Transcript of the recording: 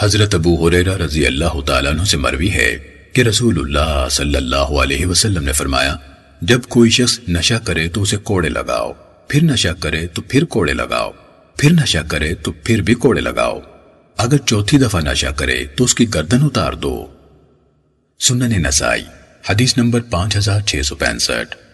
حضرت ابو حریرہ رضی اللہ تعالیٰ عنہ سے مروی ہے کہ رسول اللہ صلی اللہ علیہ وسلم نے فرمایا، جب کوئی شخص نشہ کرے تو اسے کوڑے لگاؤ، پھر نشہ کرے تو پھر کوڑے لگاؤ، پھر نشہ کرے تو پھر بھی کوڑے لگاؤ۔ اگر چوتھی دفعہ نشہ کرے تو اس کی گردن اتار دو۔ سنن نسائی، حدیث نمبر پانچ ہزار چھ سو پینسٹھ۔